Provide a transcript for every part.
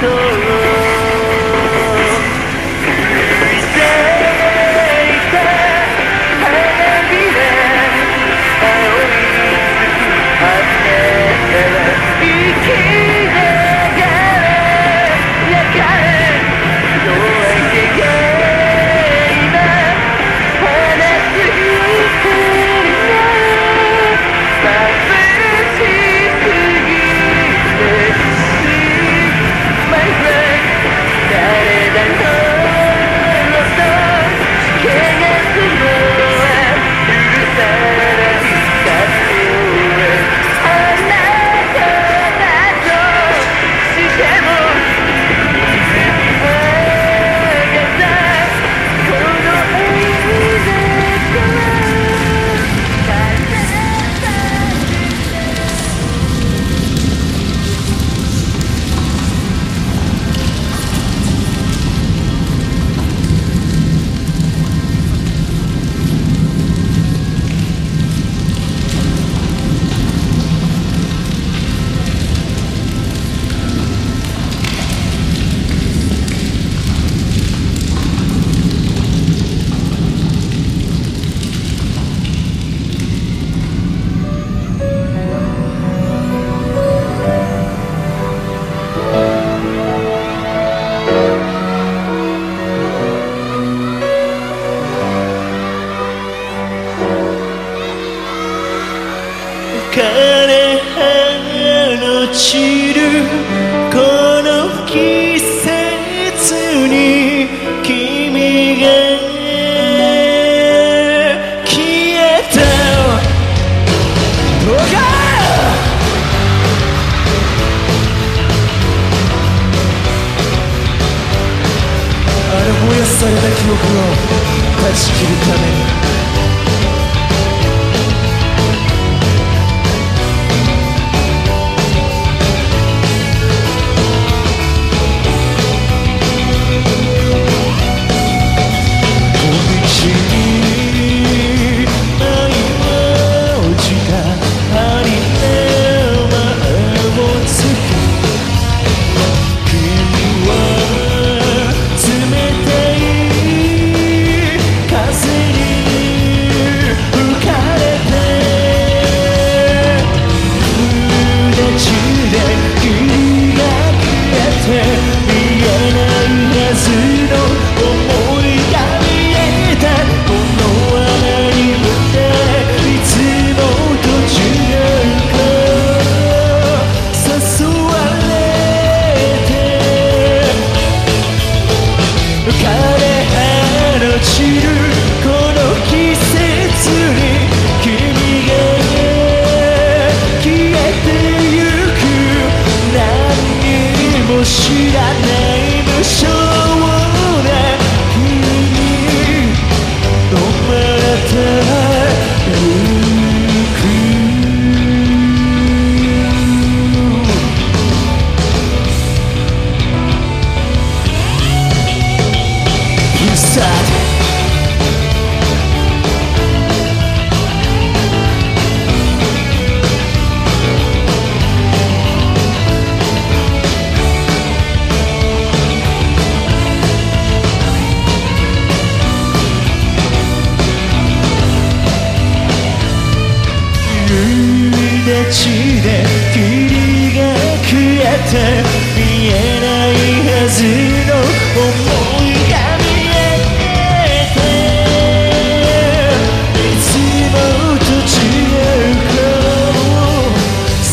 Go. 枯れ葉の散るこの季節に君が消えた僕があれ燃やされた記憶を血で霧が sad「見えないはずの想い」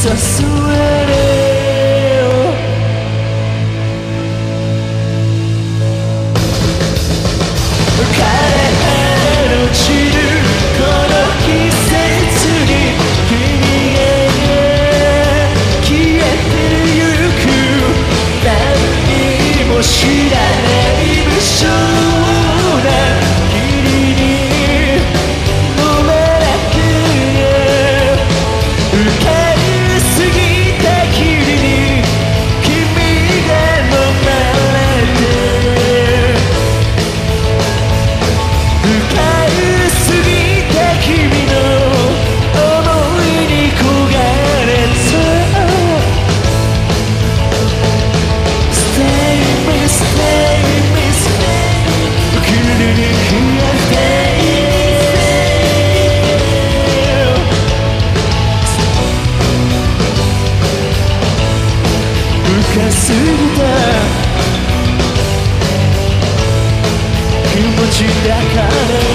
so surreal かすぎた。気持ちだから。